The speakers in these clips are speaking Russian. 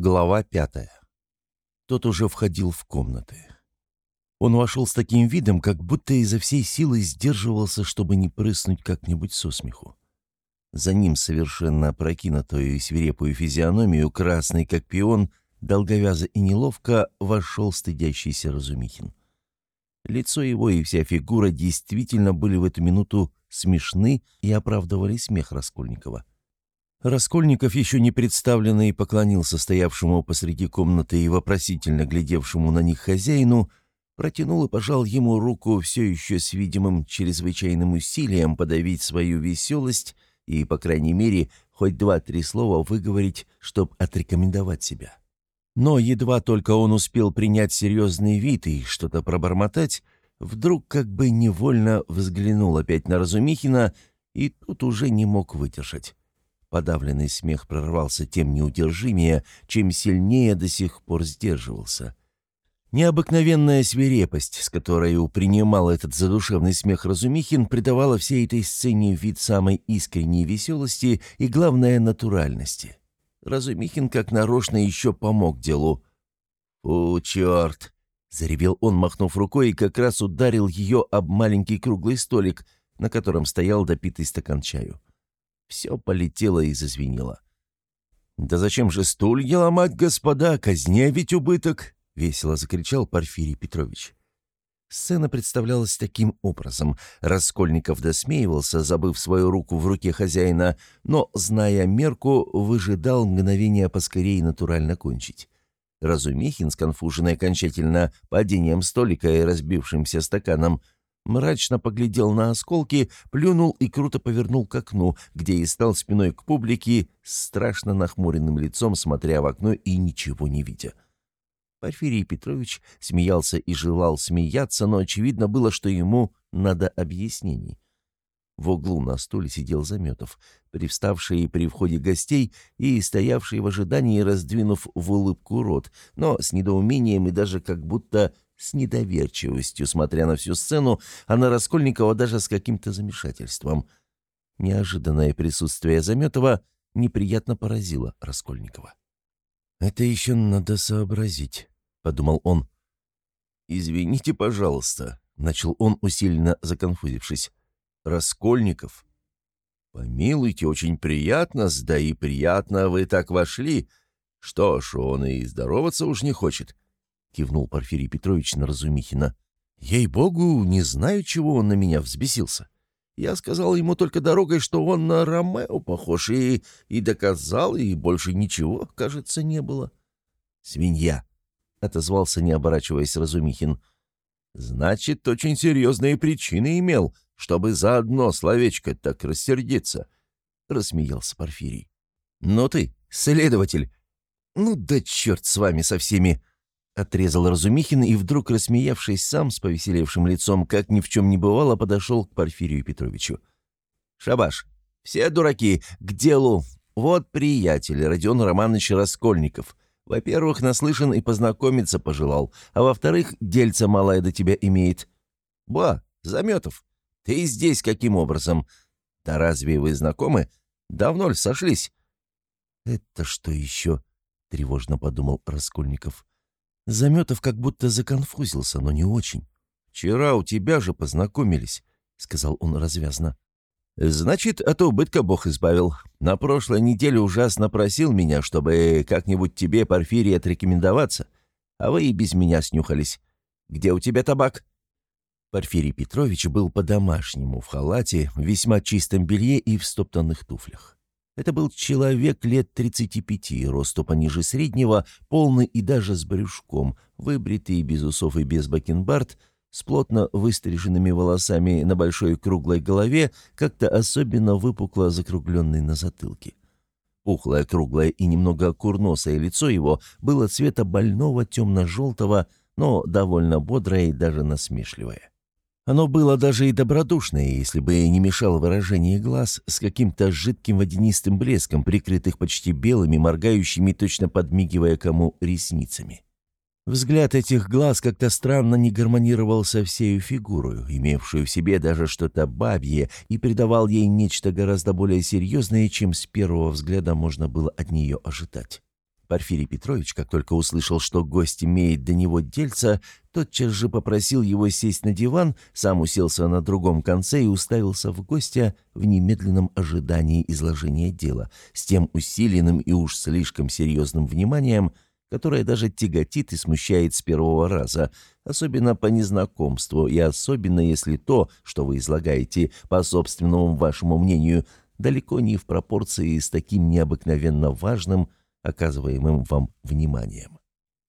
Глава пятая. Тот уже входил в комнаты. Он вошел с таким видом, как будто изо всей силы сдерживался, чтобы не прыснуть как-нибудь со смеху. За ним совершенно опрокинутую и свирепую физиономию, красный как пион, долговязо и неловко вошел стыдящийся Разумихин. Лицо его и вся фигура действительно были в эту минуту смешны и оправдывали смех Раскольникова. Раскольников, еще не представленный, поклонился стоявшему посреди комнаты и вопросительно глядевшему на них хозяину, протянул и пожал ему руку все еще с видимым чрезвычайным усилием подавить свою веселость и, по крайней мере, хоть два-три слова выговорить, чтобы отрекомендовать себя. Но едва только он успел принять серьезный вид и что-то пробормотать, вдруг как бы невольно взглянул опять на Разумихина и тут уже не мог выдержать. Подавленный смех прорвался тем неудержимее, чем сильнее до сих пор сдерживался. Необыкновенная свирепость, с которой принимал этот задушевный смех Разумихин, придавала всей этой сцене вид самой искренней веселости и, главное, натуральности. Разумихин как нарочно еще помог делу. «Фу, черт!» — заревел он, махнув рукой, и как раз ударил ее об маленький круглый столик, на котором стоял допитый стакан чаю. Все полетело и зазвенело. «Да зачем же стулья ломать, господа? Казне ведь убыток!» — весело закричал Порфирий Петрович. Сцена представлялась таким образом. Раскольников досмеивался, забыв свою руку в руке хозяина, но, зная мерку, выжидал мгновение поскорее натурально кончить. Разумихин, сконфуженный окончательно падением столика и разбившимся стаканом, — мрачно поглядел на осколки, плюнул и круто повернул к окну, где и стал спиной к публике, страшно нахмуренным лицом, смотря в окно и ничего не видя. Порфирий Петрович смеялся и желал смеяться, но очевидно было, что ему надо объяснений. В углу на стуле сидел Заметов, привставший при входе гостей и стоявший в ожидании, раздвинув в улыбку рот, но с недоумением и даже как будто с недоверчивостью, смотря на всю сцену, а на Раскольникова даже с каким-то замешательством. Неожиданное присутствие Заметова неприятно поразило Раскольникова. «Это еще надо сообразить», — подумал он. «Извините, пожалуйста», — начал он, усиленно законфузившись. «Раскольников?» «Помилуйте, очень приятно, да и приятно вы так вошли. Что ж, он и здороваться уж не хочет. — кивнул Порфирий Петрович на Разумихина. «Ей-богу, не знаю, чего он на меня взбесился. Я сказал ему только дорогой, что он на Ромео похож, и, и доказал, и больше ничего, кажется, не было». «Свинья», — отозвался, не оборачиваясь Разумихин. «Значит, очень серьезные причины имел, чтобы за одно словечко так рассердиться», — рассмеялся Порфирий. «Ну ты, следователь, ну да черт с вами со всеми!» Отрезал Разумихин и, вдруг рассмеявшись сам с повеселевшим лицом, как ни в чем не бывало, подошел к Порфирию Петровичу. «Шабаш, все дураки, к делу. Вот приятель, Родион Романович Раскольников. Во-первых, наслышан и познакомиться пожелал, а во-вторых, дельца малая до тебя имеет. Ба, Заметов, ты здесь каким образом? Да разве вы знакомы? Давно ли сошлись?» «Это что еще?» — тревожно подумал Раскольников. Заметов как будто законфузился, но не очень. «Вчера у тебя же познакомились», — сказал он развязно. «Значит, от убытка Бог избавил. На прошлой неделе ужасно просил меня, чтобы как-нибудь тебе, Порфирий, отрекомендоваться, а вы и без меня снюхались. Где у тебя табак?» Порфирий Петрович был по-домашнему в халате, в весьма чистом белье и в стоптанных туфлях. Это был человек лет 35, росту пониже среднего, полный и даже с брюшком, выбритый, без усов и без бакенбард, с плотно выстриженными волосами на большой круглой голове, как-то особенно выпукло закругленный на затылке. Пухлое, круглое и немного курносое лицо его было цвета больного темно-желтого, но довольно бодрое и даже насмешливое. Оно было даже и добродушное, если бы не мешало выражение глаз с каким-то жидким водянистым блеском, прикрытых почти белыми, моргающими, точно подмигивая кому ресницами. Взгляд этих глаз как-то странно не гармонировал со всею фигурою, имевшую в себе даже что-то бабье, и придавал ей нечто гораздо более серьезное, чем с первого взгляда можно было от нее ожидать. Порфирий Петрович, как только услышал, что гость имеет до него дельца, тотчас же попросил его сесть на диван, сам уселся на другом конце и уставился в гостя в немедленном ожидании изложения дела, с тем усиленным и уж слишком серьезным вниманием, которое даже тяготит и смущает с первого раза, особенно по незнакомству, и особенно если то, что вы излагаете, по собственному вашему мнению, далеко не в пропорции с таким необыкновенно важным, оказываемым вам вниманием.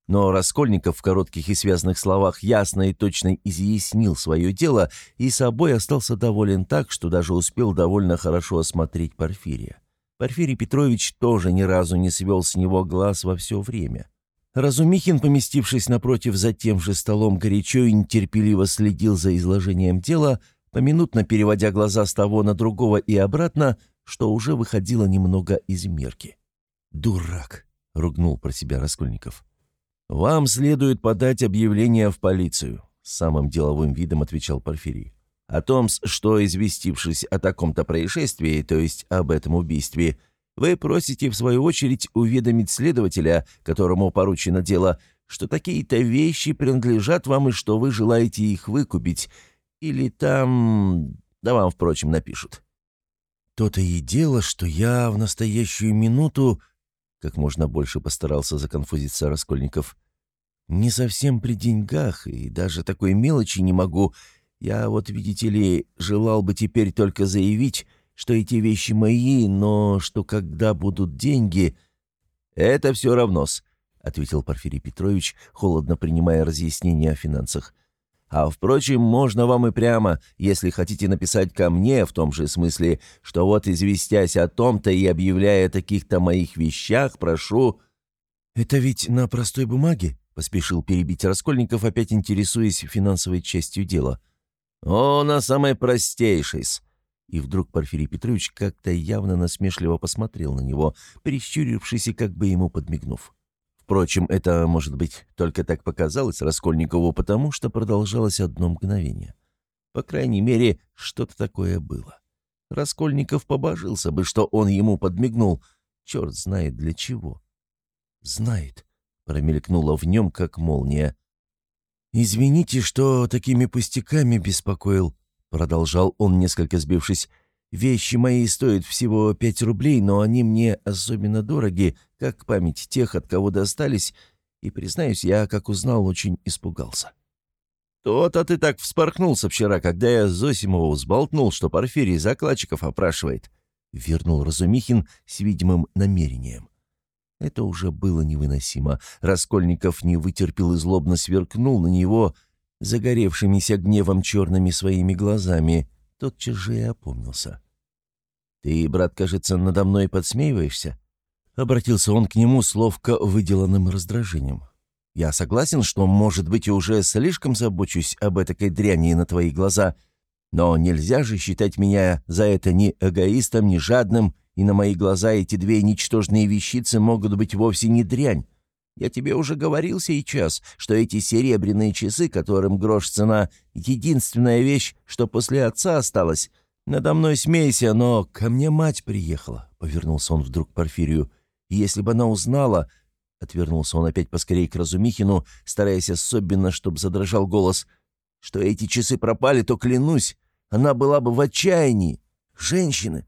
Но Раскольников в коротких и связанных словах ясно и точно изъяснил свое дело и собой остался доволен так, что даже успел довольно хорошо осмотреть Порфирия. Порфирий Петрович тоже ни разу не свел с него глаз во все время. Разумихин, поместившись напротив за тем же столом, горячо и нетерпеливо следил за изложением дела, поминутно переводя глаза с того на другого и обратно, что уже выходило немного из мерки. «Дурак!» — ругнул про себя Раскольников. «Вам следует подать объявление в полицию», — самым деловым видом отвечал Порфирий. «О том, что, известившись о таком-то происшествии, то есть об этом убийстве, вы просите, в свою очередь, уведомить следователя, которому поручено дело, что такие-то вещи принадлежат вам и что вы желаете их выкупить, или там... да вам, впрочем, напишут». «То-то и дело, что я в настоящую минуту как можно больше постарался законфузиться Раскольников. «Не совсем при деньгах, и даже такой мелочи не могу. Я вот, видите ли, желал бы теперь только заявить, что эти вещи мои, но что когда будут деньги...» «Это все равно-с», — ответил Порфирий Петрович, холодно принимая разъяснения о финансах. А, впрочем, можно вам и прямо, если хотите написать ко мне в том же смысле, что вот, известясь о том-то и объявляя о таких-то моих вещах, прошу...» «Это ведь на простой бумаге?» — поспешил перебить Раскольников, опять интересуясь финансовой частью дела. «О, на самой простейшей -с. И вдруг Порфирий Петрович как-то явно насмешливо посмотрел на него, прищурившись и как бы ему подмигнув. Впрочем, это, может быть, только так показалось Раскольникову, потому что продолжалось одно мгновение. По крайней мере, что-то такое было. Раскольников побожился бы, что он ему подмигнул. Черт знает для чего. «Знает», — промелькнуло в нем, как молния. «Извините, что такими пустяками беспокоил», — продолжал он, несколько сбившись. Вещи мои стоят всего пять рублей, но они мне особенно дороги, как память тех, от кого достались, и, признаюсь, я, как узнал, очень испугался. То-то ты так вспорхнулся вчера, когда я Зосимову сболтнул, что Порфирий закладчиков опрашивает», — вернул Разумихин с видимым намерением. Это уже было невыносимо. Раскольников не вытерпел и злобно сверкнул на него загоревшимися гневом черными своими глазами — тотчас же и опомнился. «Ты, брат, кажется, надо мной подсмеиваешься?» Обратился он к нему с ловко выделанным раздражением. «Я согласен, что, может быть, и уже слишком забочусь об этой дряни на твои глаза, но нельзя же считать меня за это ни эгоистом, ни жадным, и на мои глаза эти две ничтожные вещицы могут быть вовсе не дрянь. Я тебе уже говорил сейчас, что эти серебряные часы, которым грош цена, единственная вещь, что после отца осталась. Надо мной смейся, но ко мне мать приехала», — повернулся он вдруг к Порфирию. «Если бы она узнала...» — отвернулся он опять поскорей к Разумихину, стараясь особенно, чтобы задрожал голос. «Что эти часы пропали, то клянусь, она была бы в отчаянии. Женщины!»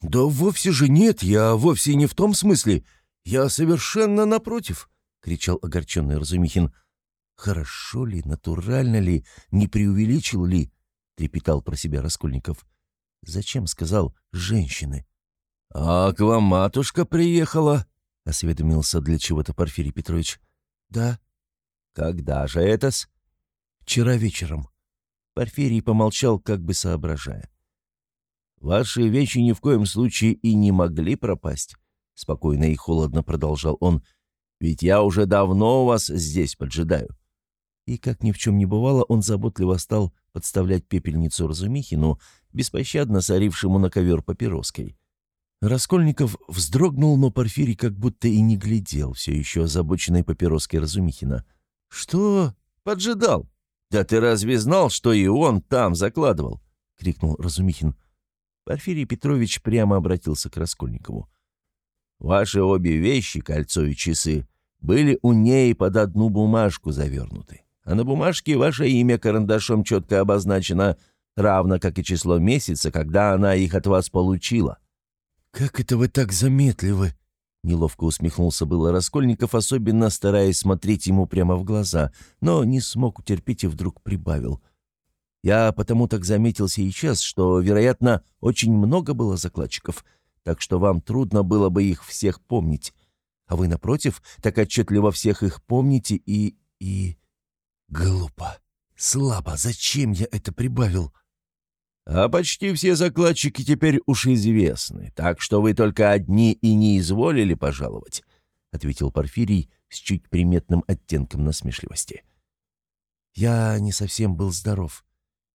«Да вовсе же нет, я вовсе не в том смысле. Я совершенно напротив», — кричал огорченный Разумихин. «Хорошо ли, натурально ли, не преувеличил ли?» — трепетал про себя Раскольников. «Зачем, — сказал, — женщины?» «А к вам матушка приехала?» — осведомился для чего-то Порфирий Петрович. «Да». «Когда же это-с?» «Вчера вечером». Порфирий помолчал, как бы соображая. «Ваши вещи ни в коем случае и не могли пропасть», — спокойно и холодно продолжал он, — ведь я уже давно вас здесь поджидаю». И, как ни в чем не бывало, он заботливо стал подставлять пепельницу Разумихину, беспощадно сорившему на ковер папироской. Раскольников вздрогнул, но Порфирий как будто и не глядел, все еще озабоченной папироской Разумихина. «Что? Поджидал? Да ты разве знал, что и он там закладывал?» — крикнул Разумихин. Порфирий Петрович прямо обратился к Раскольникову. Ваши обе вещи, кольцо и часы, были у ней под одну бумажку завернуты. А на бумажке ваше имя карандашом четко обозначено, равно как и число месяца, когда она их от вас получила». «Как это вы так заметливы?» Неловко усмехнулся было Раскольников, особенно стараясь смотреть ему прямо в глаза, но не смог утерпеть и вдруг прибавил. «Я потому так заметил сейчас, что, вероятно, очень много было закладчиков так что вам трудно было бы их всех помнить. А вы, напротив, так отчетливо всех их помните и... и... Глупо. Слабо. Зачем я это прибавил? А почти все закладчики теперь уж известны, так что вы только одни и не изволили пожаловать, — ответил Порфирий с чуть приметным оттенком насмешливости. Я не совсем был здоров.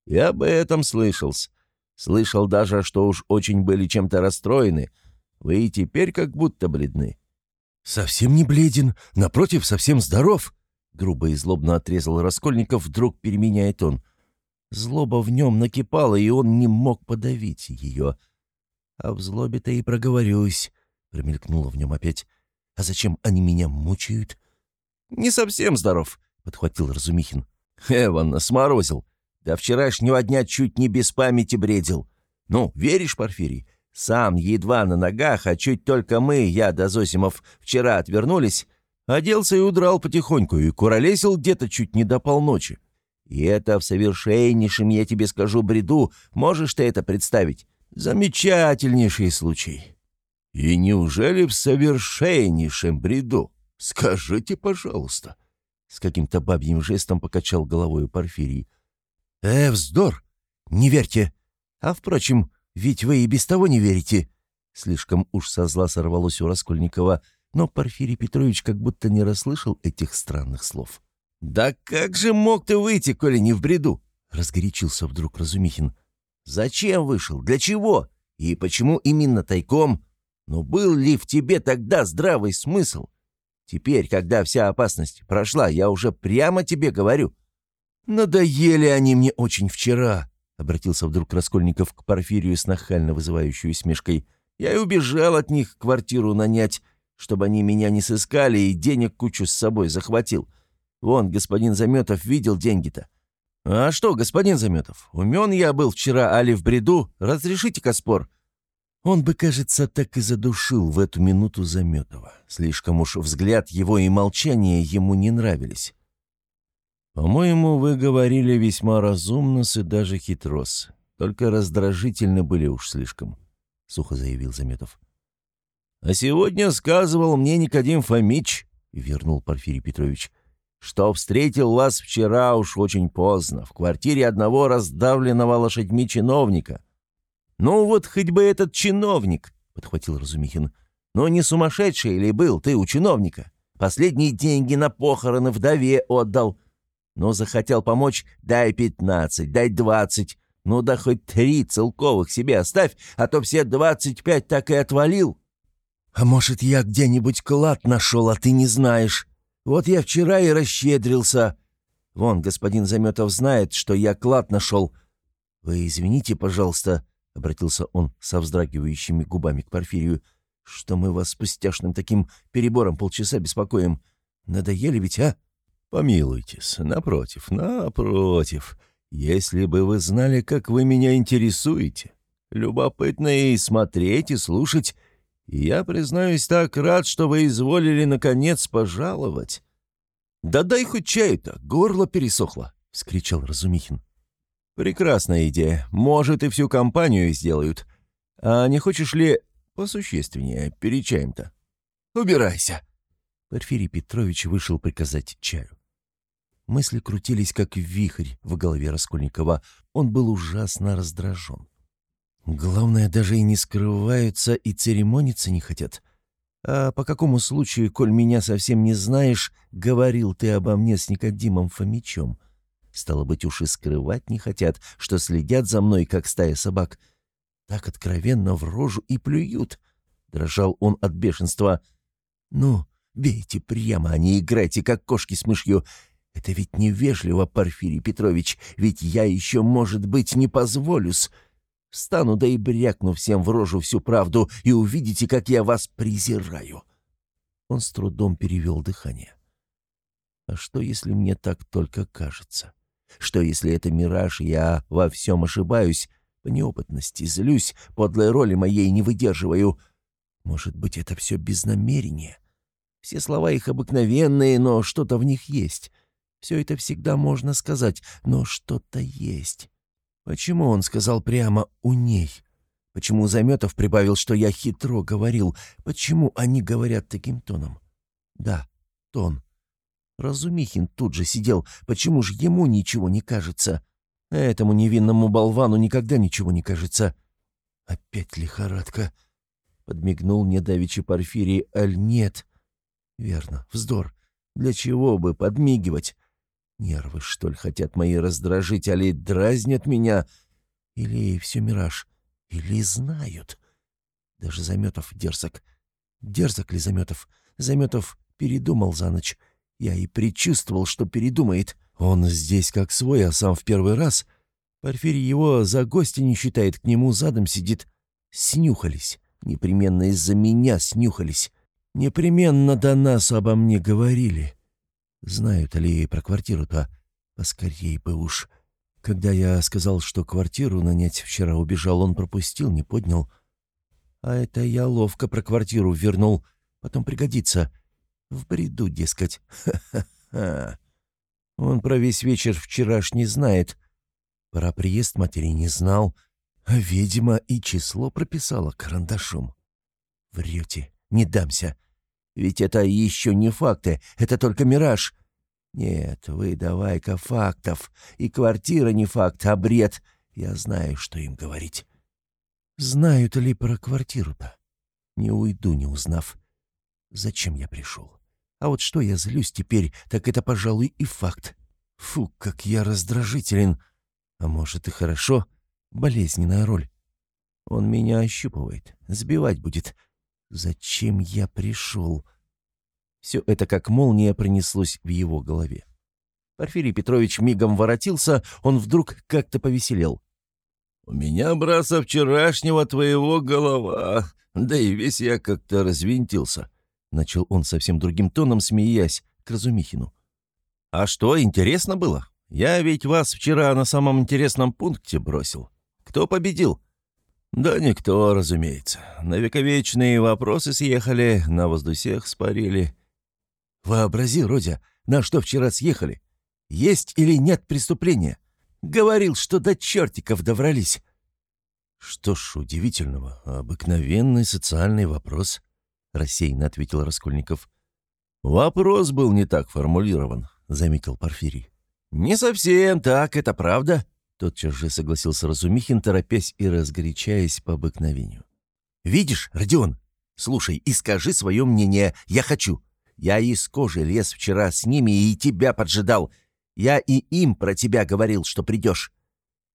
Я об этом слышался. Слышал даже, что уж очень были чем-то расстроены. Вы и теперь как будто бледны». «Совсем не бледен, напротив, совсем здоров», — грубо и злобно отрезал Раскольников, вдруг переменяет он. Злоба в нем накипала, и он не мог подавить ее. «А в злобе-то и проговорюсь», — промелькнуло в нем опять. «А зачем они меня мучают?» «Не совсем здоров», — подхватил Разумихин. «Эван сморозил. До вчерашнего дня чуть не без памяти бредил. Ну, веришь, Порфирий? Сам едва на ногах, а чуть только мы, я да Зосимов, вчера отвернулись, оделся и удрал потихоньку, и куролесил где-то чуть не до полночи. И это в совершеннейшем, я тебе скажу, бреду, можешь ты это представить? Замечательнейший случай. И неужели в совершеннейшем бреду? Скажите, пожалуйста. С каким-то бабьим жестом покачал головой Порфирий. «Э, вздор! Не верьте! А, впрочем, ведь вы и без того не верите!» Слишком уж со зла сорвалось у Раскольникова, но Порфирий Петрович как будто не расслышал этих странных слов. «Да как же мог ты выйти, коли не в бреду?» — разгорячился вдруг Разумихин. «Зачем вышел? Для чего? И почему именно тайком? Но был ли в тебе тогда здравый смысл? Теперь, когда вся опасность прошла, я уже прямо тебе говорю, «Надоели они мне очень вчера», — обратился вдруг Раскольников к Порфирию с нахально вызывающей усмешкой. «Я и убежал от них квартиру нанять, чтобы они меня не сыскали, и денег кучу с собой захватил. Вон, господин Заметов видел деньги-то». «А что, господин Заметов, умен я был вчера, али в бреду? Разрешите-ка спор?» Он бы, кажется, так и задушил в эту минуту Заметова. Слишком уж взгляд его и молчание ему не нравились. «По-моему, вы говорили весьма разумно и даже хитрос. Только раздражительны были уж слишком», — сухо заявил Заметов. «А сегодня сказывал мне Никодим Фомич», — вернул Порфирий Петрович, «что встретил вас вчера уж очень поздно, в квартире одного раздавленного лошадьми чиновника». «Ну вот хоть бы этот чиновник», — подхватил Разумихин. «Но не сумасшедший ли был ты у чиновника? Последние деньги на похороны вдове отдал». Ну, захотел помочь — дай пятнадцать, дай двадцать. Ну да хоть три целковых себе оставь, а то все двадцать пять так и отвалил. А может, я где-нибудь клад нашел, а ты не знаешь? Вот я вчера и расщедрился. Вон, господин Заметов знает, что я клад нашел. Вы извините, пожалуйста, — обратился он со вздрагивающими губами к Порфирию, — что мы вас пустяшным таким перебором полчаса беспокоим. Надоели ведь, а? «Помилуйтесь, напротив, напротив. Если бы вы знали, как вы меня интересуете. Любопытно и смотреть, и слушать. Я, признаюсь, так рад, что вы изволили, наконец, пожаловать». «Да дай хоть чаю-то, горло пересохло», — вскричал Разумихин. «Прекрасная идея. Может, и всю компанию сделают. А не хочешь ли посущественнее перед чаем-то?» «Убирайся!» Порфирий Петрович вышел приказать чаю. Мысли крутились, как вихрь в голове Раскольникова. Он был ужасно раздражен. Главное, даже и не скрываются, и церемониться не хотят. А по какому случаю, коль меня совсем не знаешь, говорил ты обо мне с Никодимом Фомичом? Стало быть, уж и скрывать не хотят, что следят за мной, как стая собак. Так откровенно в рожу и плюют. Дрожал он от бешенства. «Ну, бейте прямо, а не играйте, как кошки с мышью. Это ведь невежливо, Порфирий Петрович, ведь я еще, может быть, не позволюсь. Встану да и брякну всем в рожу всю правду, и увидите, как я вас презираю». Он с трудом перевел дыхание. «А что, если мне так только кажется? Что, если это мираж, я во всем ошибаюсь, по неопытности злюсь, подлой роли моей не выдерживаю? Может быть, это все без намерения?» Все слова их обыкновенные, но что-то в них есть. Все это всегда можно сказать, но что-то есть. Почему он сказал прямо «у ней»? Почему Заметов прибавил, что я хитро говорил? Почему они говорят таким тоном? Да, тон. Разумихин тут же сидел. Почему же ему ничего не кажется? Этому невинному болвану никогда ничего не кажется. Опять лихорадка. Подмигнул мне давичи Порфирий, аль нет. Верно, вздор. Для чего бы подмигивать? Нервы, что ли, хотят мои раздражить, али дразнят меня? Или все мираж? Или знают? Даже Заметов дерзок. Дерзок ли Заметов? Заметов передумал за ночь. Я и предчувствовал, что передумает. Он здесь как свой, а сам в первый раз. Порфирий его за гостя не считает, к нему задом сидит. Снюхались. Непременно из-за меня снюхались. Непременно до нас обо мне говорили. Знают ли про квартиру-то? Поскорей бы уж. Когда я сказал, что квартиру нанять вчера убежал, он пропустил, не поднял. А это я ловко про квартиру вернул. Потом пригодится. В бреду, дескать. Ха-ха-ха. Он про весь вечер вчерашний знает. Про приезд матери не знал. А, видимо, и число прописала карандашом. Врете, не дамся. Ведь это еще не факты, это только мираж. Нет, вы давай-ка фактов. И квартира не факт, а бред. Я знаю, что им говорить. Знают ли про квартиру-то? Не уйду, не узнав. Зачем я пришел? А вот что я злюсь теперь, так это, пожалуй, и факт. Фу, как я раздражителен. А может и хорошо. Болезненная роль. Он меня ощупывает, сбивать будет. Зачем я пришел? Все это как молния пронеслось в его голове. Порфирий Петрович мигом воротился, он вдруг как-то повеселел. «У меня, брат, вчерашнего твоего голова, да и весь я как-то развинтился», — начал он совсем другим тоном, смеясь к Разумихину. «А что, интересно было? Я ведь вас вчера на самом интересном пункте бросил. Кто победил?» «Да никто, разумеется. На вековечные вопросы съехали, на воздусех спарили». «Вообрази, Родя, на что вчера съехали? Есть или нет преступления? Говорил, что до чертиков добрались». «Что ж, удивительного, обыкновенный социальный вопрос», — рассеянно ответил Раскольников. «Вопрос был не так формулирован», — заметил Порфирий. «Не совсем так, это правда», Тотчас же согласился Разумихин, торопясь и разгорячаясь по обыкновению. «Видишь, Родион, слушай и скажи свое мнение. Я хочу. Я из кожи лез вчера с ними и тебя поджидал. Я и им про тебя говорил, что придешь».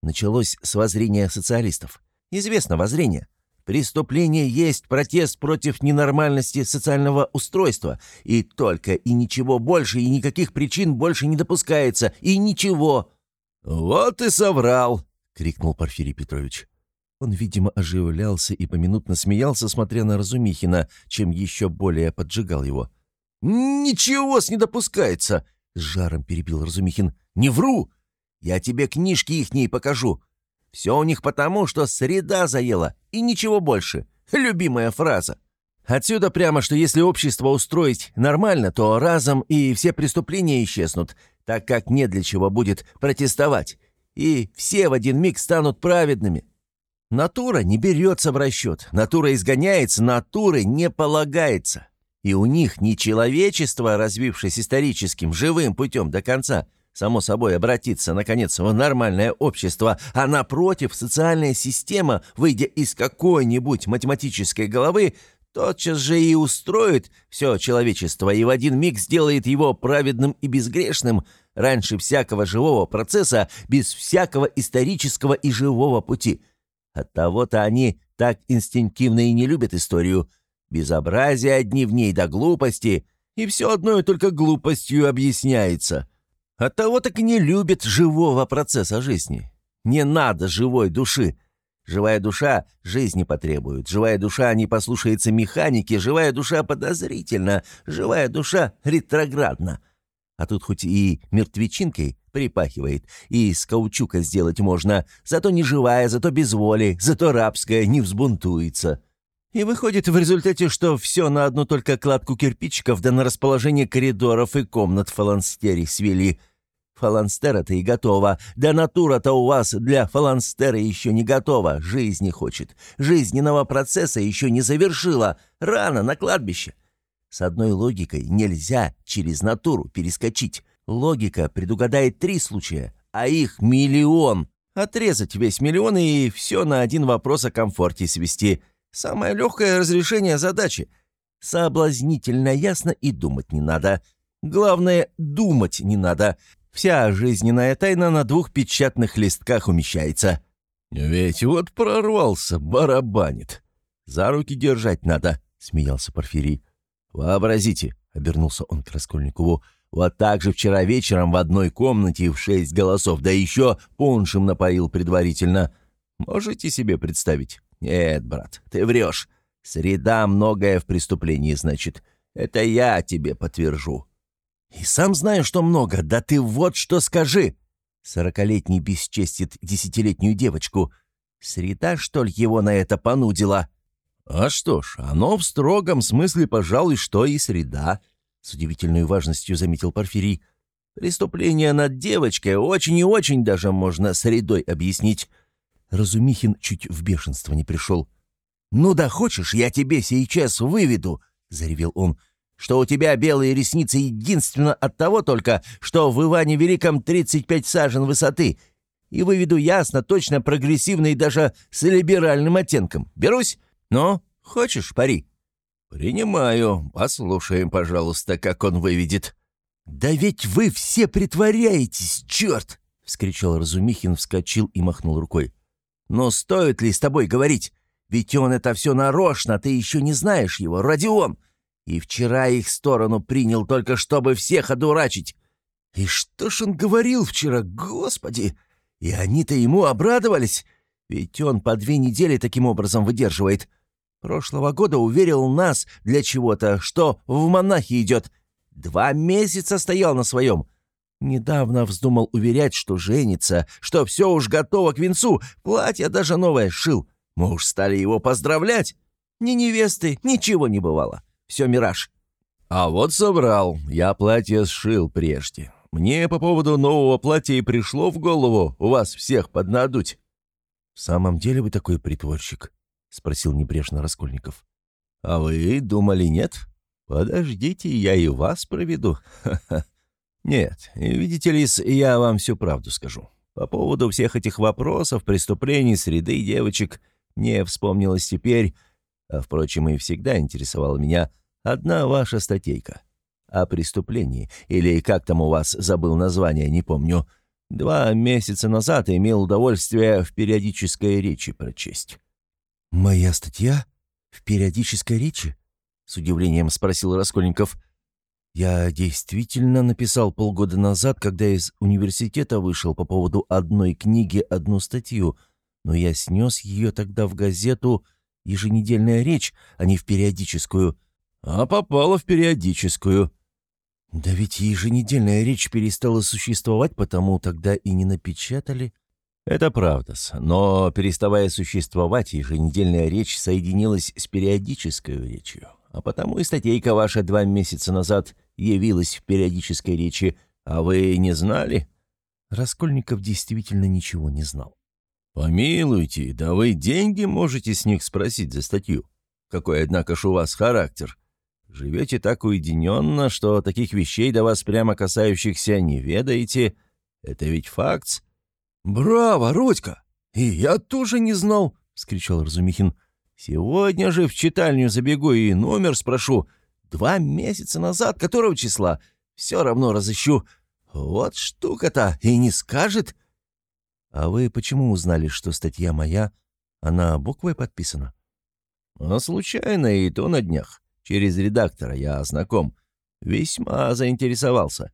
Началось с воззрения социалистов. Известно воззрение. Преступление есть протест против ненормальности социального устройства. И только, и ничего больше, и никаких причин больше не допускается. И ничего. «Вот и соврал!» — крикнул Порфирий Петрович. Он, видимо, оживлялся и поминутно смеялся, смотря на Разумихина, чем еще более поджигал его. «Ничего-с не допускается!» — с жаром перебил Разумихин. «Не вру! Я тебе книжки ихние покажу. Все у них потому, что среда заела, и ничего больше. Любимая фраза. Отсюда прямо, что если общество устроить нормально, то разом и все преступления исчезнут, так как не для чего будет протестовать, и все в один миг станут праведными. Натура не берется в расчет, натура изгоняется, натуры не полагается. И у них не человечество, развившись историческим, живым путем до конца, само собой обратиться, наконец, в нормальное общество, а напротив, социальная система, выйдя из какой-нибудь математической головы, тотчас же и устроит все человечество и в один миг сделает его праведным и безгрешным раньше всякого живого процесса, без всякого исторического и живого пути. Оттого-то они так инстинктивно и не любят историю. Безобразие одни в ней до глупости, и все одно и только глупостью объясняется. Оттого так и не любят живого процесса жизни. Не надо живой души. Живая душа жизни потребует, живая душа не послушается механики, живая душа подозрительна, живая душа ретроградна. А тут хоть и мертвечинкой припахивает, и из каучука сделать можно, зато не живая, зато без воли, зато рабская, не взбунтуется. И выходит в результате, что все на одну только кладку кирпичиков да на расположение коридоров и комнат фаланстерий свели. Фаланстера-то и готова, да натура-то у вас для фаланстера еще не готова, жизни хочет. Жизненного процесса еще не завершила, рано на кладбище. С одной логикой нельзя через натуру перескочить. Логика предугадает три случая, а их миллион. Отрезать весь миллион и все на один вопрос о комфорте свести – Самое легкое разрешение задачи. Соблазнительно ясно и думать не надо. Главное, думать не надо. Вся жизненная тайна на двух печатных листках умещается. «Ведь вот прорвался, барабанит. За руки держать надо», — смеялся Порфирий. «Вообразите», — обернулся он к Раскольникову, «вот так же вчера вечером в одной комнате в шесть голосов, да еще пуншем напоил предварительно. Можете себе представить? «Нет, брат, ты врешь. Среда многое в преступлении, значит. Это я тебе подтвержу». «И сам знаю, что много, да ты вот что скажи!» Сорокалетний бесчестит десятилетнюю девочку. Среда, что ли, его на это понудила? «А что ж, оно в строгом смысле, пожалуй, что и среда», — с удивительной важностью заметил Порфирий. «Преступление над девочкой очень и очень даже можно средой объяснить. Разумихин чуть в бешенство не пришел. «Ну да хочешь, я тебе сейчас выведу!» — заревел он. «Что у тебя белые ресницы единственно от того только, что в Иване Великом 35 сажен высоты. И выведу ясно, точно, прогрессивно и даже с либеральным оттенком. Берусь? Ну, хочешь, пари?» «Принимаю. Послушаем, пожалуйста, как он выведет». «Да ведь вы все притворяетесь, черт!» — вскричал Разумихин, вскочил и махнул рукой. Но стоит ли с тобой говорить? Ведь он это все нарочно, ты еще не знаешь его, Родион. И вчера их сторону принял только чтобы всех одурачить. И что ж он говорил вчера, господи? И они-то ему обрадовались. Ведь он по две недели таким образом выдерживает. Прошлого года уверил нас для чего-то, что в монахи идет. Два месяца стоял на своем. Недавно вздумал уверять, что женится, что все уж готово к венцу, платье даже новое шил. Мы уж стали его поздравлять. Ни невесты, ничего не бывало. Все мираж. А вот собрал. Я платье сшил прежде. Мне по поводу нового платья и пришло в голову у вас всех поднадуть. «В самом деле вы такой притворщик?» — спросил небрежно Раскольников. «А вы думали, нет? Подождите, я и вас проведу. «Нет, видите ли, я вам всю правду скажу. По поводу всех этих вопросов, преступлений, среды девочек, мне вспомнилось теперь, а, впрочем, и всегда интересовала меня, одна ваша статейка. О преступлении, или как там у вас, забыл название, не помню. Два месяца назад имел удовольствие в периодической речи прочесть». «Моя статья? В периодической речи?» — с удивлением спросил Раскольников. — я действительно написал полгода назад, когда из университета вышел по поводу одной книги одну статью, но я снес ее тогда в газету «Еженедельная речь», а не в периодическую. А попала в периодическую. Да ведь еженедельная речь перестала существовать, потому тогда и не напечатали. Это правда, но, переставая существовать, еженедельная речь соединилась с периодической речью. А потому и статейка ваша два месяца назад явилась в периодической речи, а вы не знали?» Раскольников действительно ничего не знал. «Помилуйте, да вы деньги можете с них спросить за статью. Какой, однако ж, у вас характер. Живете так уединенно, что таких вещей до вас прямо касающихся не ведаете. Это ведь факт». «Браво, Родька! И я тоже не знал!» — вскричал Разумихин. «Сегодня же в читальню забегу и номер спрошу. Два месяца назад, которого числа? Все равно разыщу. Вот штука-то, и не скажет. А вы почему узнали, что статья моя, она буквой подписана? А случайно, и то на днях. Через редактора я знаком. Весьма заинтересовался.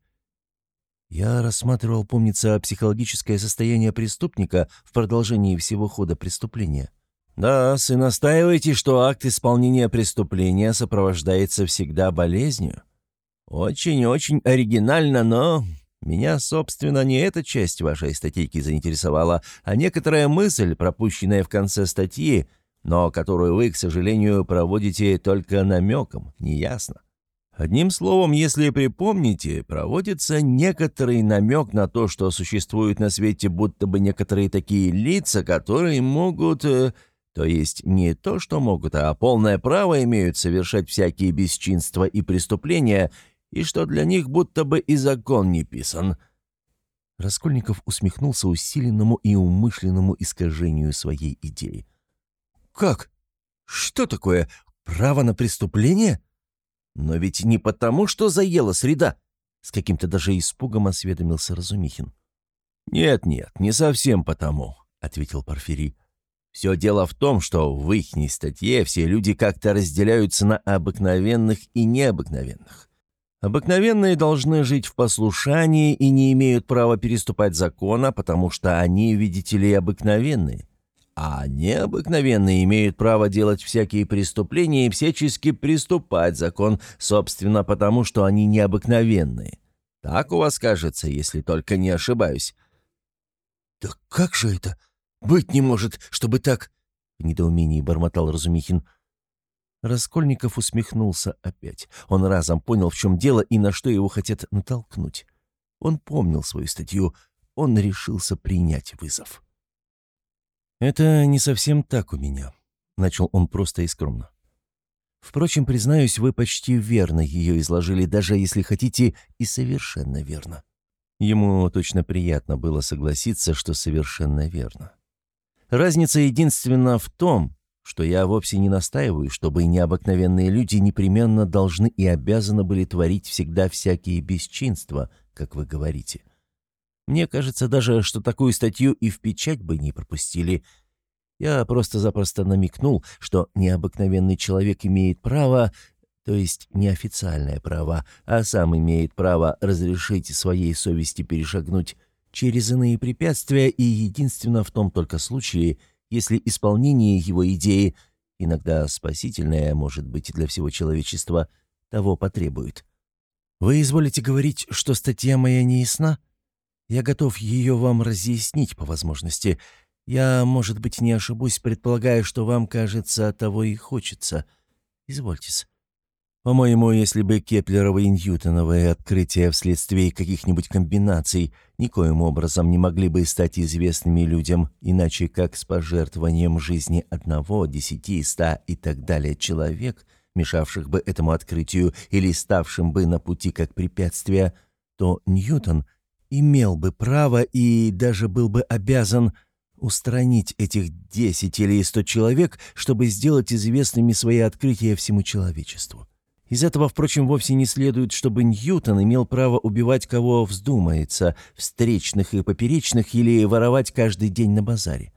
Я рассматривал, помнится, психологическое состояние преступника в продолжении всего хода преступления. Да, и настаиваете, что акт исполнения преступления сопровождается всегда болезнью. Очень-очень оригинально, но меня, собственно, не эта часть вашей статейки заинтересовала, а некоторая мысль, пропущенная в конце статьи, но которую вы, к сожалению, проводите только намеком, неясно. Одним словом, если припомните, проводится некоторый намек на то, что существуют на свете будто бы некоторые такие лица, которые могут... Э, то есть не то, что могут, а полное право имеют совершать всякие бесчинства и преступления, и что для них будто бы и закон не писан». Раскольников усмехнулся усиленному и умышленному искажению своей идеи. «Как? Что такое? Право на преступление?» «Но ведь не потому, что заела среда!» С каким-то даже испугом осведомился Разумихин. «Нет-нет, не совсем потому», — ответил Порфирий. «Все дело в том, что в ихней статье все люди как-то разделяются на обыкновенных и необыкновенных. Обыкновенные должны жить в послушании и не имеют права переступать закона, потому что они, видите ли, обыкновенные а необыкновенные имеют право делать всякие преступления и всячески приступать закон, собственно, потому что они необыкновенные. Так у вас кажется, если только не ошибаюсь». «Да как же это? Быть не может, чтобы так...» — в недоумении бормотал Разумихин. Раскольников усмехнулся опять. Он разом понял, в чем дело и на что его хотят натолкнуть. Он помнил свою статью, он решился принять вызов. «Это не совсем так у меня», — начал он просто и скромно. «Впрочем, признаюсь, вы почти верно ее изложили, даже если хотите, и совершенно верно». Ему точно приятно было согласиться, что совершенно верно. Разница единственна в том, что я вовсе не настаиваю, чтобы необыкновенные люди непременно должны и обязаны были творить всегда всякие бесчинства, как вы говорите. Мне кажется даже, что такую статью и в печать бы не пропустили. Я просто-запросто намекнул, что необыкновенный человек имеет право, то есть неофициальное право, а сам имеет право разрешить своей совести перешагнуть через иные препятствия и единственно в том только случае, если исполнение его идеи, иногда спасительное, может быть, для всего человечества, того потребует. Вы изволите говорить, что статья моя не ясна? Я готов ее вам разъяснить по возможности. Я, может быть, не ошибусь, предполагая, что вам, кажется, того и хочется. Извольтесь. По-моему, если бы Кеплеровы и Ньютоновы открытия вследствие каких-нибудь комбинаций никоим образом не могли бы стать известными людям, иначе как с пожертвованием жизни одного, десяти, ста и так далее человек, мешавших бы этому открытию или ставшим бы на пути как препятствие, то Ньютон — имел бы право и даже был бы обязан устранить этих десять или сто человек, чтобы сделать известными свои открытия всему человечеству. Из этого, впрочем, вовсе не следует, чтобы Ньютон имел право убивать кого вздумается, встречных и поперечных, или воровать каждый день на базаре.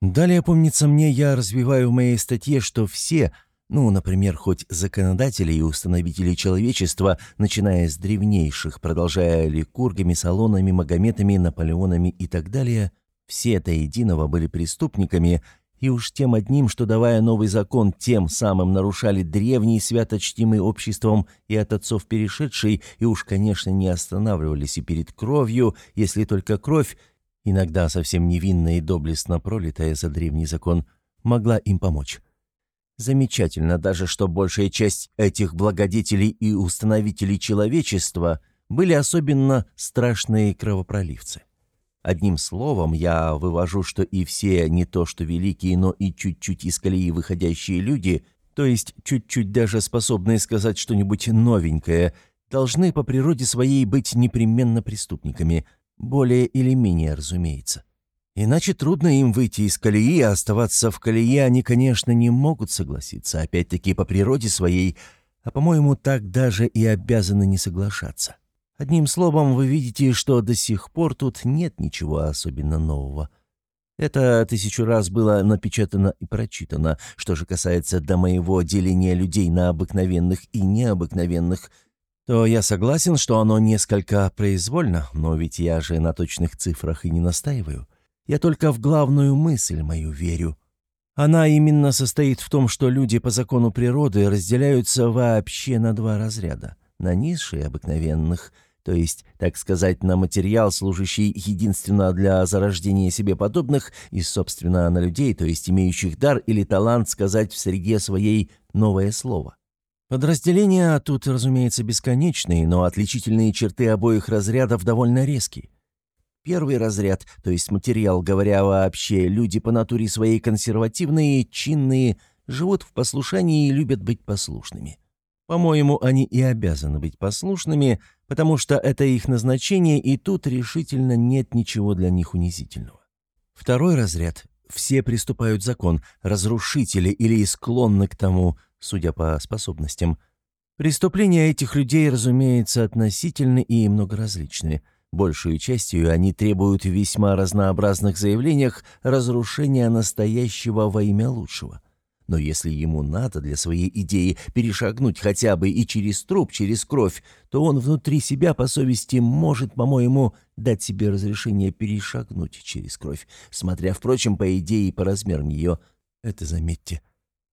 Далее, помнится мне, я развиваю в моей статье, что все – ну, например, хоть законодатели и установители человечества, начиная с древнейших, продолжая ликургами, салонами, магометами, Наполеонами и так далее, все это единого были преступниками, и уж тем одним, что, давая новый закон, тем самым нарушали древний, святочтимый обществом и от отцов перешедший, и уж, конечно, не останавливались и перед кровью, если только кровь, иногда совсем невинная и доблестно пролитая за древний закон, могла им помочь. Замечательно даже, что большая часть этих благодетелей и установителей человечества были особенно страшные кровопроливцы. Одним словом, я вывожу, что и все не то что великие, но и чуть-чуть из колеи выходящие люди, то есть чуть-чуть даже способные сказать что-нибудь новенькое, должны по природе своей быть непременно преступниками, более или менее, разумеется. Иначе трудно им выйти из колеи, а оставаться в колее они, конечно, не могут согласиться, опять-таки по природе своей, а, по-моему, так даже и обязаны не соглашаться. Одним словом, вы видите, что до сих пор тут нет ничего особенно нового. Это тысячу раз было напечатано и прочитано. Что же касается до моего деления людей на обыкновенных и необыкновенных, то я согласен, что оно несколько произвольно, но ведь я же на точных цифрах и не настаиваю. Я только в главную мысль мою верю. Она именно состоит в том, что люди по закону природы разделяются вообще на два разряда. На низшие обыкновенных, то есть, так сказать, на материал, служащий единственно для зарождения себе подобных, и, собственно, на людей, то есть имеющих дар или талант сказать в среде своей новое слово. Подразделения тут, разумеется, бесконечные, но отличительные черты обоих разрядов довольно резкие. Первый разряд, то есть материал, говоря вообще, люди по натуре своей консервативные, чинные, живут в послушании и любят быть послушными. По-моему, они и обязаны быть послушными, потому что это их назначение, и тут решительно нет ничего для них унизительного. Второй разряд – все приступают закон, разрушители или склонны к тому, судя по способностям. Преступления этих людей, разумеется, относительны и многоразличны – Большую частью они требуют в весьма разнообразных заявлениях разрушения настоящего во имя лучшего. Но если ему надо для своей идеи перешагнуть хотя бы и через труп, через кровь, то он внутри себя по совести может, по-моему, дать себе разрешение перешагнуть через кровь, смотря, впрочем, по идее и по размерам ее. Это заметьте.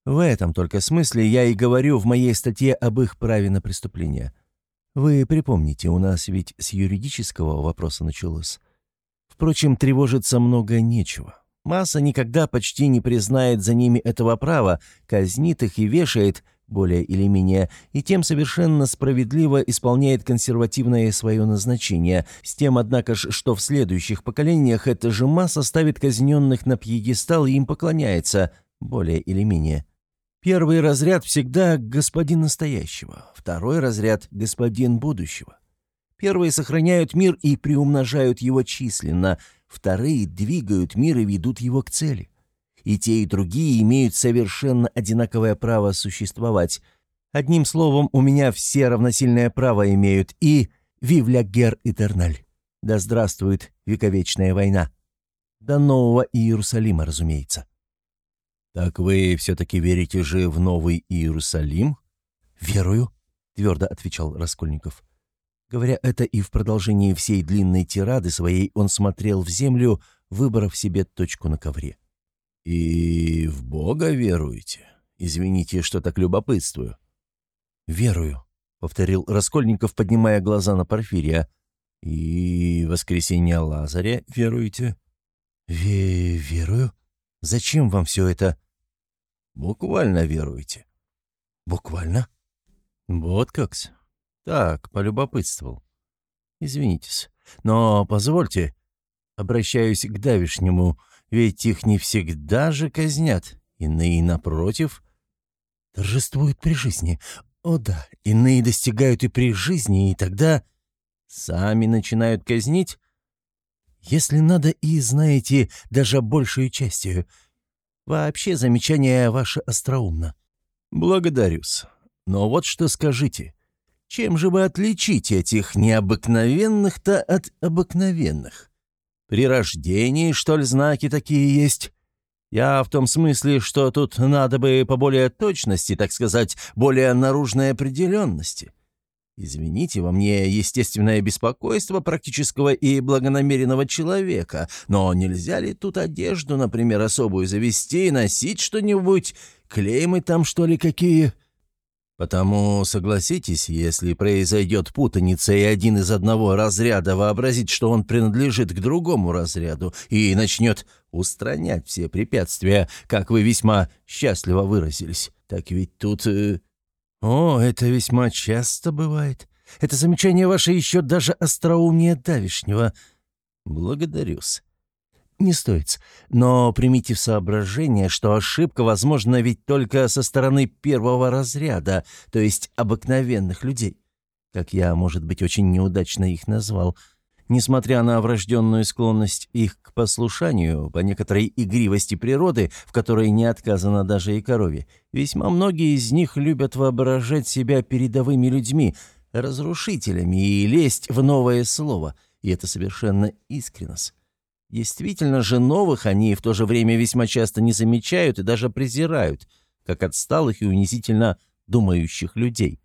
В этом только смысле я и говорю в моей статье об их праве на преступление. Вы припомните, у нас ведь с юридического вопроса началось. Впрочем, тревожиться много нечего. Масса никогда почти не признает за ними этого права, казнит их и вешает, более или менее, и тем совершенно справедливо исполняет консервативное свое назначение, с тем, однако ж, что в следующих поколениях эта же масса ставит казненных на пьедестал и им поклоняется, более или менее. Первый разряд всегда господин настоящего, второй разряд — господин будущего. Первые сохраняют мир и приумножают его численно, вторые двигают мир и ведут его к цели. И те, и другие имеют совершенно одинаковое право существовать. Одним словом, у меня все равносильное право имеют и «Вивля гер итерналь». Да здравствует вековечная война. До нового Иерусалима, разумеется. «Так вы все-таки верите же в Новый Иерусалим?» «Верую», — твердо отвечал Раскольников. Говоря это и в продолжении всей длинной тирады своей, он смотрел в землю, выбрав себе точку на ковре. «И в Бога веруете? Извините, что так любопытствую». «Верую», — повторил Раскольников, поднимая глаза на Порфирия. «И воскресенье Лазаря веруете?» Ве «Верую. Зачем вам все это?» Буквально веруете? Буквально? Вот как-с. Так, полюбопытствовал. Извинитесь, но позвольте, обращаюсь к давишнему, ведь их не всегда же казнят, иные, напротив, торжествуют при жизни. О да, иные достигают и при жизни, и тогда сами начинают казнить. Если надо и, знаете, даже большую частью — Вообще замечание ваше остроумно. Благодарю-с. Но вот что скажите. Чем же вы отличите этих необыкновенных-то от обыкновенных? При рождении, что ли, знаки такие есть? Я в том смысле, что тут надо бы по более точности, так сказать, более наружной определенности. Извините, во мне естественное беспокойство практического и благонамеренного человека, но нельзя ли тут одежду, например, особую завести и носить что-нибудь, клеймы там что ли какие? Потому, согласитесь, если произойдет путаница и один из одного разряда вообразит, что он принадлежит к другому разряду и начнет устранять все препятствия, как вы весьма счастливо выразились, так ведь тут... Э, «О, это весьма часто бывает. Это замечание ваше еще даже остроумнее давишнего. Благодарю-с». «Не стоит. Но примите в соображение, что ошибка возможна ведь только со стороны первого разряда, то есть обыкновенных людей. Как я, может быть, очень неудачно их назвал — Несмотря на врожденную склонность их к послушанию, по некоторой игривости природы, в которой не отказано даже и корове, весьма многие из них любят воображать себя передовыми людьми, разрушителями и лезть в новое слово, и это совершенно искренно. Действительно же новых они в то же время весьма часто не замечают и даже презирают, как отсталых и унизительно думающих людей.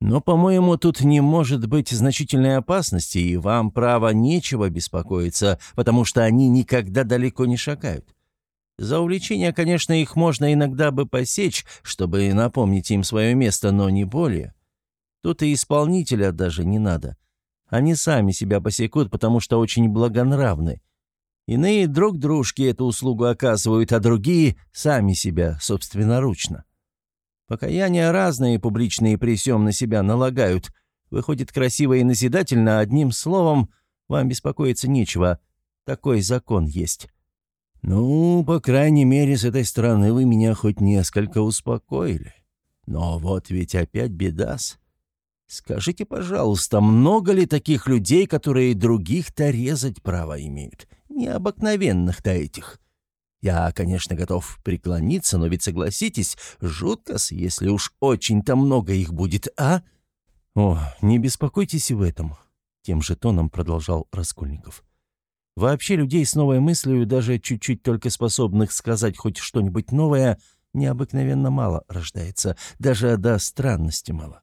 Но, по-моему, тут не может быть значительной опасности, и вам, право, нечего беспокоиться, потому что они никогда далеко не шагают. За увлечение, конечно, их можно иногда бы посечь, чтобы напомнить им свое место, но не более. Тут и исполнителя даже не надо. Они сами себя посекут, потому что очень благонравны. Иные друг дружке эту услугу оказывают, а другие — сами себя собственноручно. Покаяния разные публичные при всем на себя налагают. Выходит красиво и назидательно, одним словом, вам беспокоиться нечего. Такой закон есть. Ну, по крайней мере, с этой стороны вы меня хоть несколько успокоили. Но вот ведь опять бедас. Скажите, пожалуйста, много ли таких людей, которые других-то резать право имеют? Необыкновенных-то этих. Я, конечно, готов преклониться, но ведь согласитесь, жутко если уж очень-то много их будет, а? О, не беспокойтесь в этом, тем же тоном продолжал Раскольников. Вообще людей с новой мыслью, даже чуть-чуть только способных сказать хоть что-нибудь новое, необыкновенно мало рождается, даже до странности мало.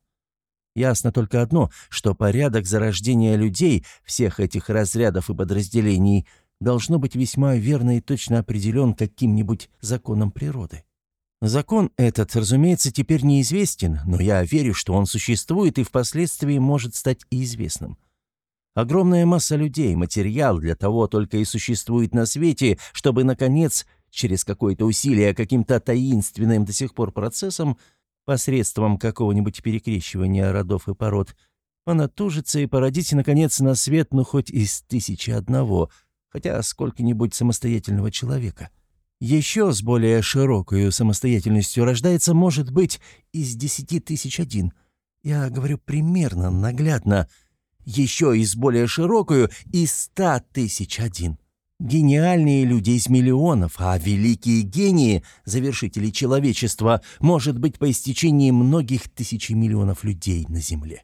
Ясно только одно, что порядок зарождения людей, всех этих разрядов и подразделений, должно быть весьма верно и точно определен каким-нибудь законом природы. Закон этот, разумеется, теперь неизвестен, но я верю, что он существует и впоследствии может стать и известным. Огромная масса людей, материал для того только и существует на свете, чтобы, наконец, через какое-то усилие каким-то таинственным до сих пор процессом, посредством какого-нибудь перекрещивания родов и пород, понатужиться и породить, наконец, на свет, ну, хоть из тысячи одного – хотя сколько-нибудь самостоятельного человека. Еще с более широкой самостоятельностью рождается, может быть, из десяти тысяч один. Я говорю примерно, наглядно. Еще из более широкую из ста тысяч один. Гениальные люди из миллионов, а великие гении, завершители человечества, может быть, по истечении многих тысяч миллионов людей на Земле.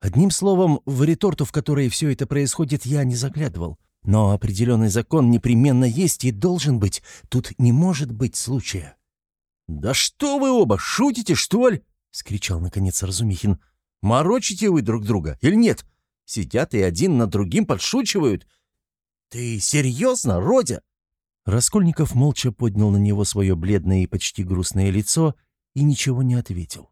Одним словом, в реторту, в которой все это происходит, я не заглядывал. Но определенный закон непременно есть и должен быть. Тут не может быть случая». «Да что вы оба, шутите, что ли?» — скричал наконец Разумихин. «Морочите вы друг друга или нет? Сидят и один над другим подшучивают. Ты серьезно, Родя?» Раскольников молча поднял на него свое бледное и почти грустное лицо и ничего не ответил.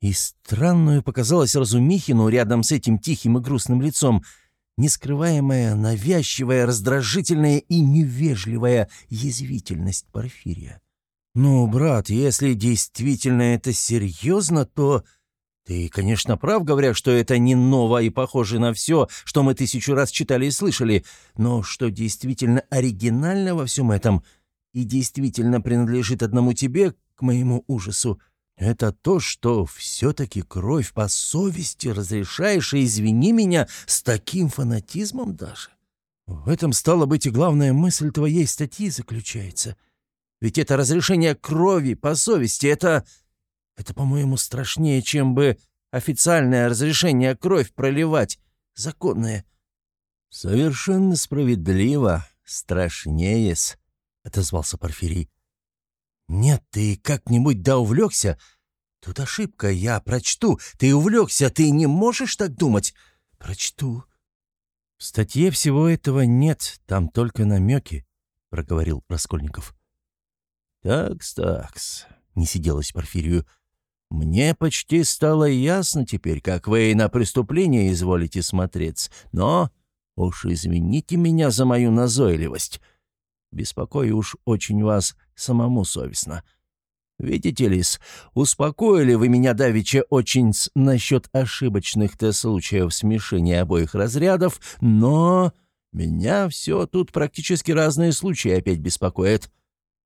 И странную показалось Разумихину рядом с этим тихим и грустным лицом — нескрываемая, навязчивая, раздражительная и невежливая язвительность Порфирия. «Ну, брат, если действительно это серьезно, то...» «Ты, конечно, прав, говоря, что это не ново и похоже на все, что мы тысячу раз читали и слышали, но что действительно оригинально во всем этом и действительно принадлежит одному тебе, к моему ужасу, это то, что все-таки кровь по совести разрешаешь, и извини меня, с таким фанатизмом даже. В этом, стало быть, и главная мысль твоей статьи заключается. Ведь это разрешение крови по совести, это... Это, по-моему, страшнее, чем бы официальное разрешение кровь проливать, законное. «Совершенно справедливо, страшнее-с», — отозвался Порфирий. «Нет, ты как-нибудь да увлекся? Тут ошибка, я прочту. Ты увлекся, ты не можешь так думать? Прочту». «В статье всего этого нет, там только намеки», — проговорил Раскольников. «Такс-такс», — не сиделось Порфирию. «Мне почти стало ясно теперь, как вы на преступление изволите смотреться, но уж извините меня за мою назойливость. Беспокою уж очень вас самому совестно. Видите ли, успокоили вы меня давеча очень насчет ошибочных-то случаев смешения обоих разрядов, но меня все тут практически разные случаи опять беспокоят.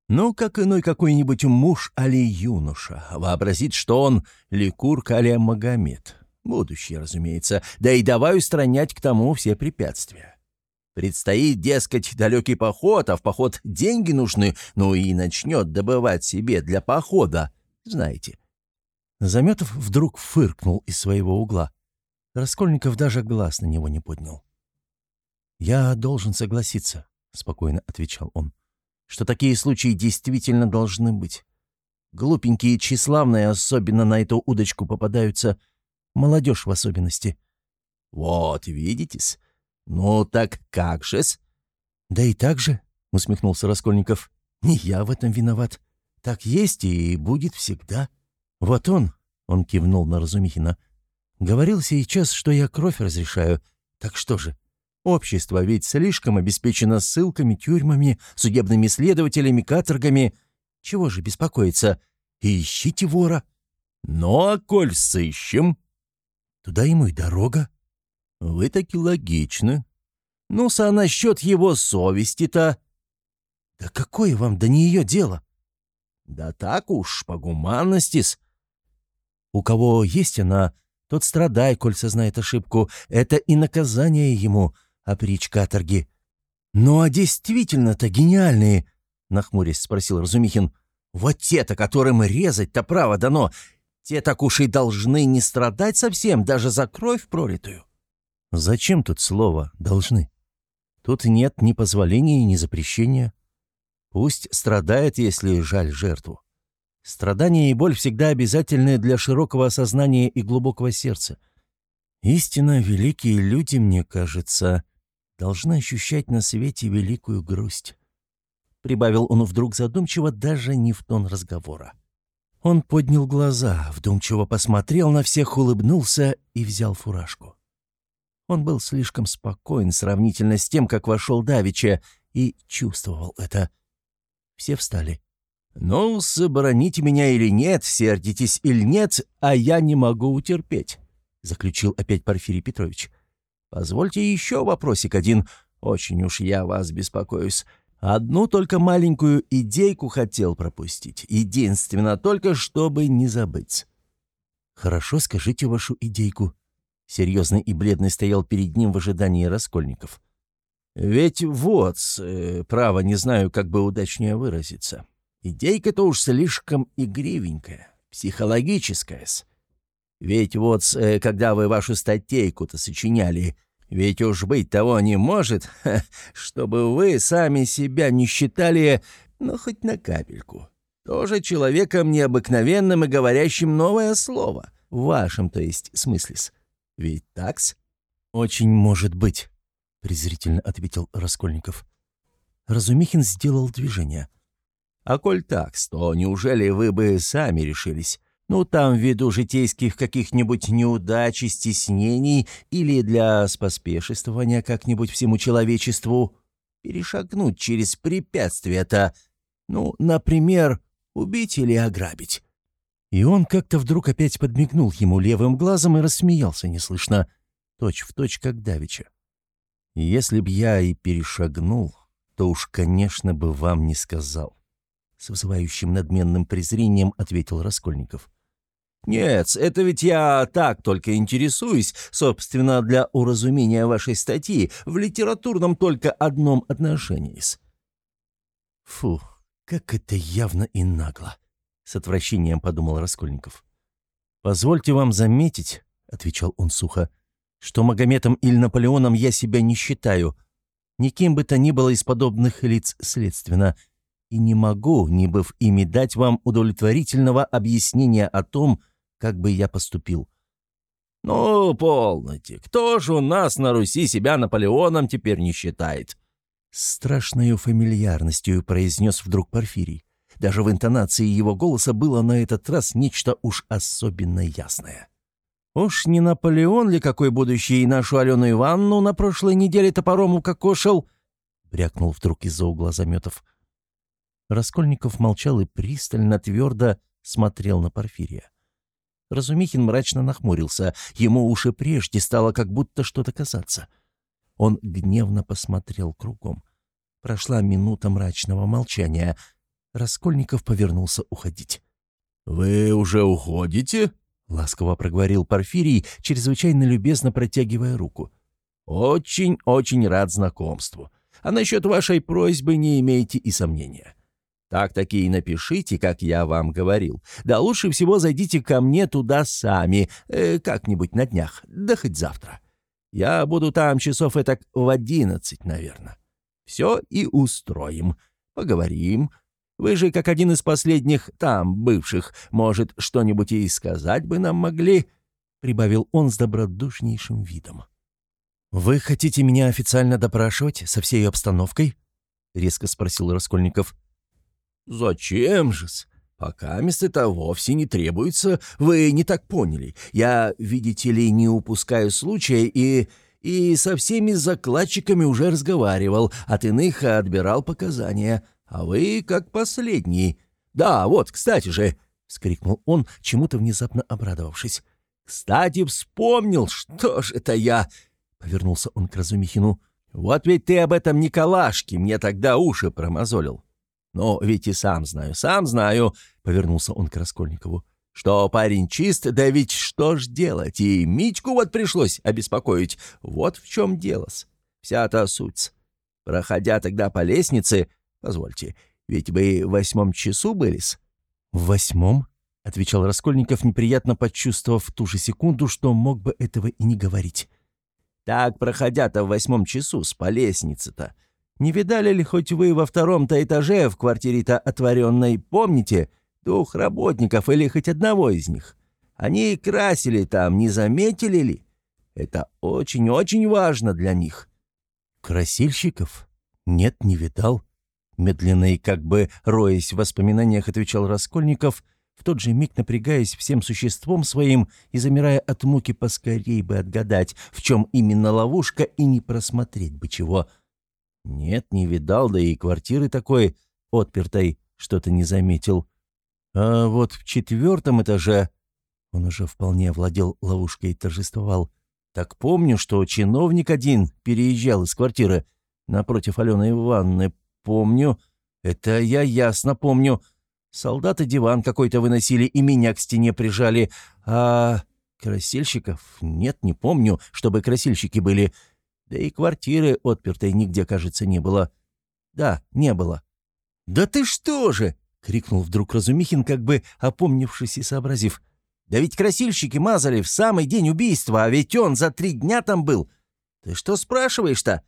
Ну, как иной какой-нибудь муж али юноша вообразит, что он ликург али Магомед. Будущее, разумеется, да и давай устранять к тому все препятствия. Предстоит, дескать, далекий поход, а в поход деньги нужны, ну и начнет добывать себе для похода, знаете. Заметов вдруг фыркнул из своего угла. Раскольников даже глаз на него не поднял. «Я должен согласиться», — спокойно отвечал он, «что такие случаи действительно должны быть. Глупенькие и тщеславные особенно на эту удочку попадаются. молодежь в особенности. «Вот, видите-с. Ну так как же-с?» «Да и так же», — усмехнулся Раскольников. «Не я в этом виноват. Так есть и будет всегда. Вот он, — он кивнул на Разумихина, — говорил сейчас, что я кровь разрешаю. Так что же, общество ведь слишком обеспечено ссылками, тюрьмами, судебными следователями, каторгами. Чего же беспокоиться? И ищите вора». «Ну, а коль сыщем?» «Туда ему и дорога». «Вы таки логичны. Ну-са, насчет его совести-то...» «Да какое вам до нее дело?» «Да так уж, по гуманности-с». «У кого есть она, тот страдай, коль сознает ошибку. Это и наказание ему, а притч каторги». «Ну а действительно-то гениальные!» — нахмурясь спросил Разумихин. «Вот те-то, которым резать-то право дано, те так уж и должны не страдать совсем, даже за кровь пролитую». «Зачем тут слово «должны»? Тут нет ни позволения, ни запрещения. Пусть страдает, если жаль жертву. Страдание и боль всегда обязательны для широкого осознания и глубокого сердца. Истинно великие люди, мне кажется, должны ощущать на свете великую грусть. Прибавил он вдруг задумчиво, даже не в тон разговора. Он поднял глаза, вдумчиво посмотрел на всех, улыбнулся и взял фуражку. Он был слишком спокоен сравнительно с тем, как вошел Давича, и чувствовал это — все встали. «Ну, собороните меня или нет, сердитесь или нет, а я не могу утерпеть», — заключил опять Порфирий Петрович. «Позвольте еще вопросик один. Очень уж я вас беспокоюсь. Одну только маленькую идейку хотел пропустить. Единственно, только чтобы не забыть». «Хорошо, скажите вашу идейку». Серьезный и бледный стоял перед ним в ожидании раскольников. Ведь вот, э, право, не знаю, как бы удачнее выразиться. Идейка-то уж слишком игривенькая, психологическая -с. Ведь вот, э, когда вы вашу статейку-то сочиняли, ведь уж быть того не может, чтобы вы сами себя не считали, ну, хоть на капельку. Тоже человеком необыкновенным и говорящим новое слово. В вашем, то есть, смысле-с. Ведь такс? Очень может быть презрительно ответил Раскольников. Разумихин сделал движение. «А коль так, то неужели вы бы сами решились? Ну, там, ввиду житейских каких-нибудь неудач и стеснений или для споспешествования как-нибудь всему человечеству, перешагнуть через препятствия-то, ну, например, убить или ограбить?» И он как-то вдруг опять подмигнул ему левым глазом и рассмеялся неслышно, точь в точь, как Давича. Если б я и перешагнул, то уж, конечно, бы вам не сказал. С вызывающим надменным презрением ответил Раскольников. «Нет, это ведь я так только интересуюсь, собственно, для уразумения вашей статьи в литературном только одном отношении. «Фу, как это явно и нагло!» — с отвращением подумал Раскольников. «Позвольте вам заметить», — отвечал он сухо, — что Магометом или Наполеоном я себя не считаю, никем бы то ни было из подобных лиц следственно, и не могу, не быв ими, дать вам удовлетворительного объяснения о том, как бы я поступил. «Ну, полноте, кто же у нас на Руси себя Наполеоном теперь не считает?» Страшною фамильярностью произнес вдруг Порфирий. Даже в интонации его голоса было на этот раз нечто уж особенно ясное. Уж не Наполеон ли какой будущий нашу Алену Ивановну на прошлой неделе топором укокошил?» — брякнул вдруг из-за угла заметов. Раскольников молчал и пристально, твердо смотрел на Порфирия. Разумихин мрачно нахмурился. Ему уж и прежде стало как будто что-то казаться. Он гневно посмотрел кругом. Прошла минута мрачного молчания. Раскольников повернулся уходить. «Вы уже уходите?» ласково проговорил Порфирий, чрезвычайно любезно протягивая руку. «Очень-очень рад знакомству. А насчет вашей просьбы не имейте и сомнения. Так-таки и напишите, как я вам говорил. Да лучше всего зайдите ко мне туда сами, э, как-нибудь на днях, да хоть завтра. Я буду там часов этак в одиннадцать, наверное. Все и устроим. Поговорим, вы же, как один из последних там, бывших, может, что-нибудь и сказать бы нам могли. прибавил он с добродушнейшим видом. «Вы хотите меня официально допрашивать со всей обстановкой?» — резко спросил Раскольников. «Зачем же-с? Пока место это вовсе не требуется, вы не так поняли. Я, видите ли, не упускаю случая и... и со всеми закладчиками уже разговаривал, от иных отбирал показания, а вы как последний. Да, вот, кстати же...» — вскрикнул он, чему-то внезапно обрадовавшись. «Кстати, вспомнил, что ж это я...» — повернулся он к Разумихину. «Вот ведь ты об этом Николашке мне тогда уши промозолил. «Ну, ведь и сам знаю, сам знаю», — повернулся он к Раскольникову, «что парень чист, да ведь что ж делать? И Митьку вот пришлось обеспокоить. Вот в чем дело-с. Вся-то суть. Проходя тогда по лестнице, позвольте, ведь вы в восьмом часу были-с?» «В восьмом?» — отвечал Раскольников, неприятно почувствовав в ту же секунду, что мог бы этого и не говорить. «Так, проходя-то в восьмом часу с по лестнице-то, не видали ли хоть вы во втором-то этаже в квартире-то отворенной, помните, двух работников или хоть одного из них? Они красили там, не заметили ли? Это очень-очень важно для них». «Красильщиков? Нет, не видал». Медленно и как бы роясь в воспоминаниях, отвечал Раскольников, в тот же миг напрягаясь всем существом своим и замирая от муки поскорей бы отгадать, в чем именно ловушка, и не просмотреть бы чего – нет, не видал, да и квартиры такой отпертой что-то не заметил. А вот в четвертом этаже он уже вполне владел ловушкой и торжествовал. Так помню, что чиновник один переезжал из квартиры напротив Алены Ивановны. Помню, это я ясно помню. Солдаты диван какой-то выносили и меня к стене прижали. А красильщиков? Нет, не помню, чтобы красильщики были. Да и квартиры отпертой нигде, кажется, не было. Да, не было. «Да ты что же!» — крикнул вдруг Разумихин, как бы опомнившись и сообразив. «Да ведь красильщики мазали в самый день убийства, а ведь он за три дня там был. Ты что спрашиваешь-то?»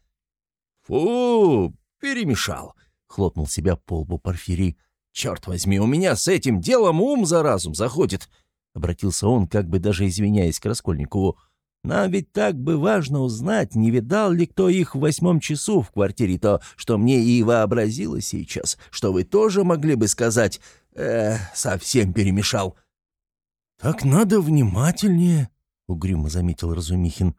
«Фу, перемешал!» — хлопнул себя по лбу Порфирий. «Черт возьми, у меня с этим делом ум за разум заходит!» — обратился он, как бы даже извиняясь к Раскольникову. Нам ведь так бы важно узнать, не видал ли кто их в восьмом часу в квартире, то, что мне и вообразилось сейчас, что вы тоже могли бы сказать, э, совсем перемешал». «Так надо внимательнее», — угрюмо заметил Разумихин.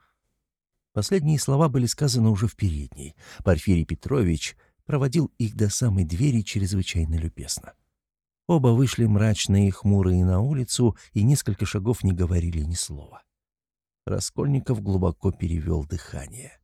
Последние слова были сказаны уже в передней. Порфирий Петрович проводил их до самой двери чрезвычайно любезно. Оба вышли мрачные и хмурые на улицу и несколько шагов не говорили ни слова. Раскольников глубоко перевел дыхание.